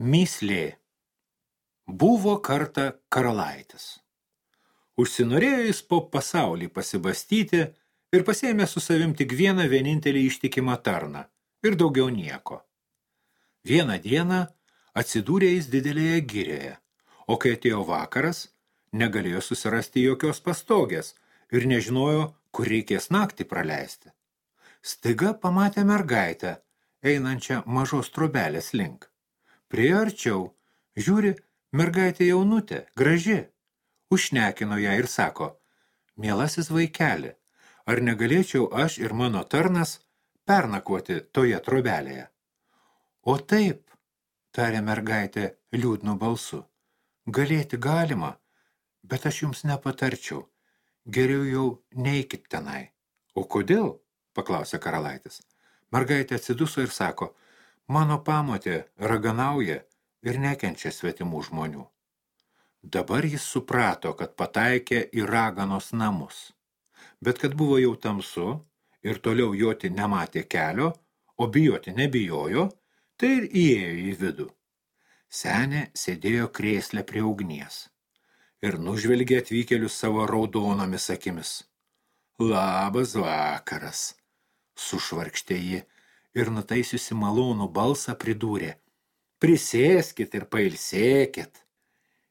Myslė. Buvo kartą karalaitis. Užsinorėjo jis po pasaulį pasibastyti ir pasėmė su savim tik vieną vienintelį ištikimą tarną ir daugiau nieko. Vieną dieną atsidūrė jis didelėje girėje, o kai atėjo vakaras, negalėjo susirasti jokios pastogės ir nežinojo, kur reikės naktį praleisti. Staiga pamatė mergaitę, einančią mažos trobelės link. Prie arčiau, žiūri, mergaitė jaunutė, graži. Užšnekino ją ir sako, mielasis vaikeli, ar negalėčiau aš ir mano tarnas pernakvoti toje trobelėje? O taip, tarė mergaitė liūdnu balsu, galėti galima, bet aš jums nepatarčiau, geriau jau neikit tenai. O kodėl? paklausė karalaitis. Mergaitė atsiduso ir sako, mano pamotė raganauja ir nekenčia svetimų žmonių. Dabar jis suprato, kad pataikė į raganos namus. Bet kad buvo jau tamsu ir toliau joti nematė kelio, o bijoti nebijojo, tai ir įėjo į vidų. Senė sėdėjo krėslę prie ugnies ir nužvelgė atvykėlius savo raudonomis akimis. Labas vakaras, sušvarkštė ji ir nutaisiusi malonų balsą pridūrė. Prisėskit ir pailsėkit.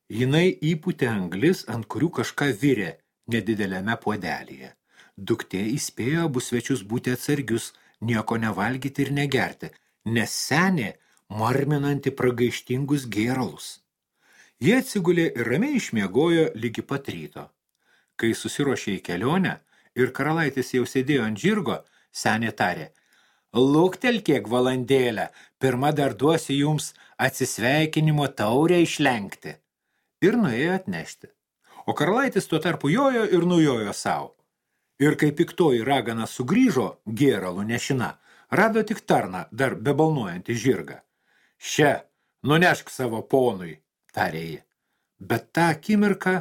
Jinai įputė anglis, ant kurių kažką virė nedidelėme puodelėje. Duktė įspėjo abu svečius būti atsargius, nieko nevalgyti ir negerti, nes senė marminanti pragaištingus gėralus. Jie atsigulė ir ramiai išmiegojo lygi pat ryto. Kai susiruošė į kelionę ir karalaitis jau sėdėjo ant žirgo, senė tarė, Luktel kiek valandėlę, pirma dar duosiu jums atsisveikinimo taurę išlenkti. Ir nuėjo atnešti. O karalaitis tuo tarpu jojo ir nujojo savo. Ir kai piktoji ragana sugrįžo gėralų nešina, rado tik tarną, dar bebalnuojantį žirgą. Šia, nunešk savo ponui, tarė ji. Bet tą akimirką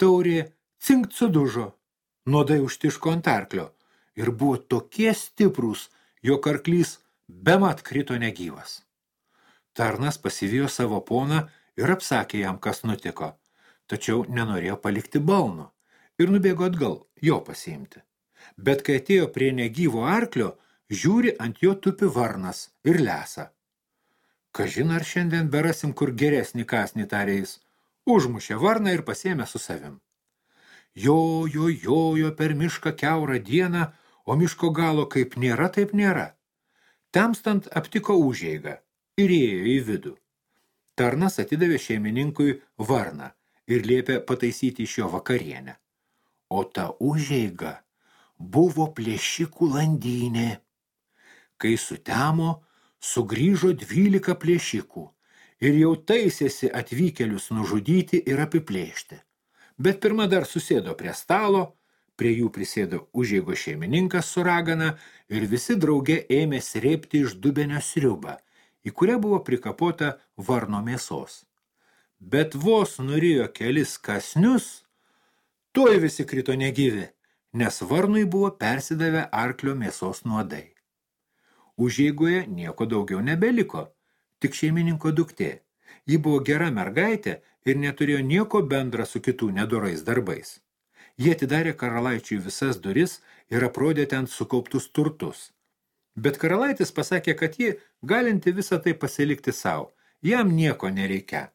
taurė cinkt sudužo, nuodai užtiško ant arklio ir buvo tokie stiprūs, jog arklys bemat krito negyvas. Tarnas pasivijo savo poną ir apsakė jam, kas nutiko, tačiau nenorėjo palikti balno ir nubėgo atgal jo pasiimti. Bet kai atėjo prie negyvo arklio, žiūri ant jo tupi varnas ir lesa. Kažin ar šiandien berasim kur geresnį kasnį tarė jis, užmušė varną ir pasėmė su savim. Jojo, jojo per mišką keurą dieną, o miško galo kaip nėra, taip nėra. Temstant aptiko užeigą ir ėjo į vidų. Tarnas atidavė šeimininkui varną ir liepė pataisyti iš jo vakarienę. O ta užeiga buvo plėšikų landynė. Kai sutemo, sugrįžo dvylika plėšikų ir jau taisėsi atvykėlius nužudyti ir apiplėšti. Bet pirma dar susėdo prie stalo, Prie jų prisėdo užėgo šeimininkas su ragana ir visi drauge ėmė srėpti iš dubenio sriubą, į kurią buvo prikapota varno mėsos. Bet vos nurijo kelis kasnius, tuoj visi krito negyvi, nes varnui buvo persidavę arklio mėsos nuodai. Užėgoje nieko daugiau nebeliko, tik šeimininko duktė. Ji buvo gera mergaitė ir neturėjo nieko bendra su kitų nedorais darbais. Jie atidarė karalaičiui visas duris ir aprodė ten sukauptus turtus. Bet karalaitis pasakė, kad ji galinti visą tai pasilikti savo, jam nieko nereikia,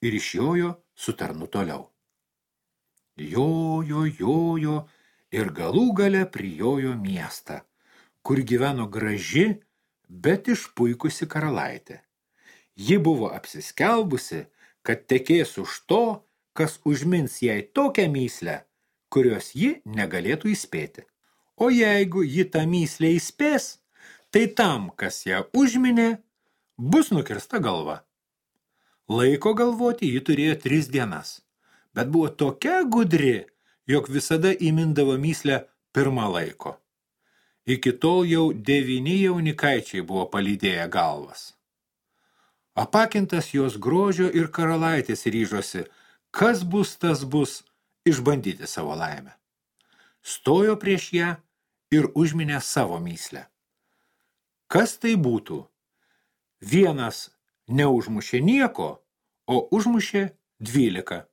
ir išjojo su tarnu toliau. Jojo, jojo ir galų gale prijojo miestą, kur gyveno graži, bet išpuikusi karalaitė. Ji buvo apsiskelbusi, kad tekės už to, kas užmins jai tokią myslę, kurios ji negalėtų įspėti. O jeigu ji tą myslę įspės, tai tam, kas ją užminė, bus nukirsta galva. Laiko galvoti ji turėjo tris dienas, bet buvo tokia gudri, jog visada įmindavo myslę pirmą laiko. Iki tol jau devyni jaunikaičiai buvo palydėję galvas. Apakintas jos grožio ir karalaitės ryžosi, kas bus, tas bus, išbandyti savo laimę. Stojo prieš ją ir užminė savo myslę. Kas tai būtų? Vienas neužmušė nieko, o užmušė dvylika.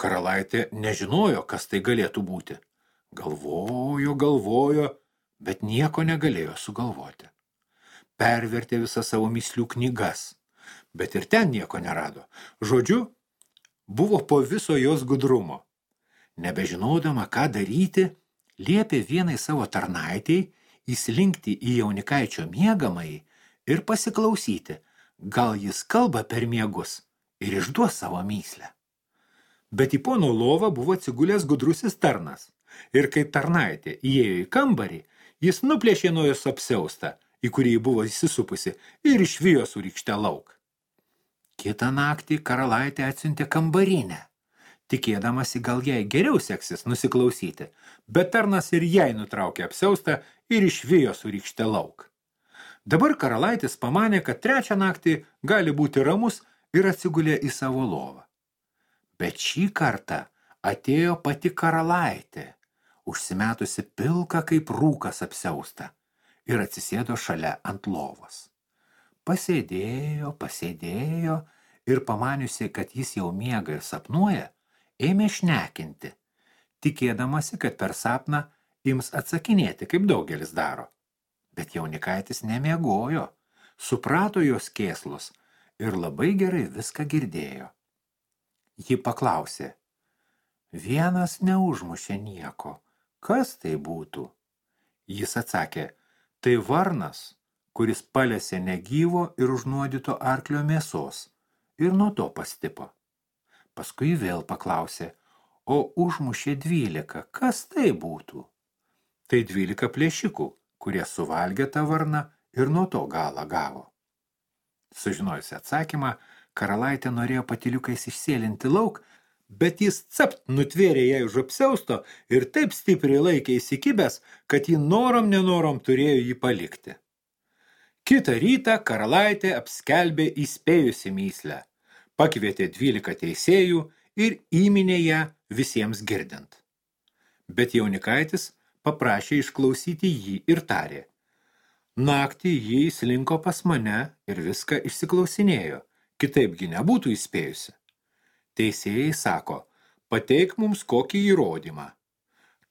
Karalaitė nežinojo, kas tai galėtų būti. Galvojo, galvojo, bet nieko negalėjo sugalvoti. Pervertė visą savo mislių knygas, bet ir ten nieko nerado. Žodžiu, buvo po viso jos gudrumo. Nebežinodama, ką daryti, liepė vienai savo tarnaitiai įslinkti į jaunikaičio miegamai ir pasiklausyti, gal jis kalba per miegus ir išduos savo myslę. Bet į pono lovą buvo atsigulęs gudrusis tarnas, ir kai tarnaitė įėjo į kambarį, jis nuplėšė nuo jos apsiaustą, į kurį buvo įsisupusi, ir išvijo su rykšte lauk. Kitą naktį karalaitė atsiuntė kambarinę, tikėdamasi gal jai geriau seksis nusiklausyti, bet tarnas ir jai nutraukė apsiaustą ir išvijo su rykšte lauk. Dabar karalaitis pamanė, kad trečią naktį gali būti ramus ir atsigulė į savo lovą. Bet šį kartą atėjo pati karalaitė, užsimetusi pilką kaip rūkas apsiaustą ir atsisėdo šalia ant lovos. Pasėdėjo, pasėdėjo ir pamaniusi, kad jis jau miega ir sapnuoja, ėmė šnekinti, tikėdamasi, kad per sapną ims atsakinėti, kaip daugelis daro. Bet jaunikaitis nemiegojo, suprato jos kėslus ir labai gerai viską girdėjo. Ji paklausė, vienas neužmušė nieko, kas tai būtų? Jis atsakė, tai varnas, kuris palėsė negyvo ir užnuodyto arklio mėsos ir nuo to pastipo. Paskui vėl paklausė, o užmušė dvylika, kas tai būtų? Tai dvylika plėšikų, kurie suvalgė tą varną ir nuo to galą gavo. Sužinojusi atsakymą, karalaitė norėjo patiliukais išsėlinti lauk, bet jis capt nutvėrė jai už apsiausto ir taip stipriai laikė įsikibęs, kad jį norom nenorom turėjo jį palikti. Kitą rytą karalaitė apskelbė įspėjusi myslę, pakvietė dvylika teisėjų ir įminė ją visiems girdint. Bet jaunikaitis paprašė išklausyti jį ir tarė. Naktį jį įslinko pas mane ir viską išsiklausinėjo, kitaipgi nebūtų įspėjusi. Teisėjai sako, pateik mums kokį įrodymą.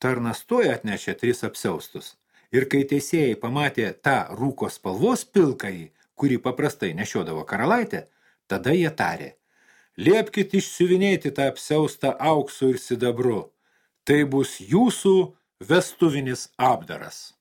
Tarnas tuoj atnešė tris apsiaustus. Ir kai teisėjai pamatė tą rūko spalvos pilkąjį, kurį paprastai nešiodavo karalaitė, tada jie tarė, liepkit išsiuvinėti tą apsiaustą auksu ir sidabru. Tai bus jūsų vestuvinis apdaras.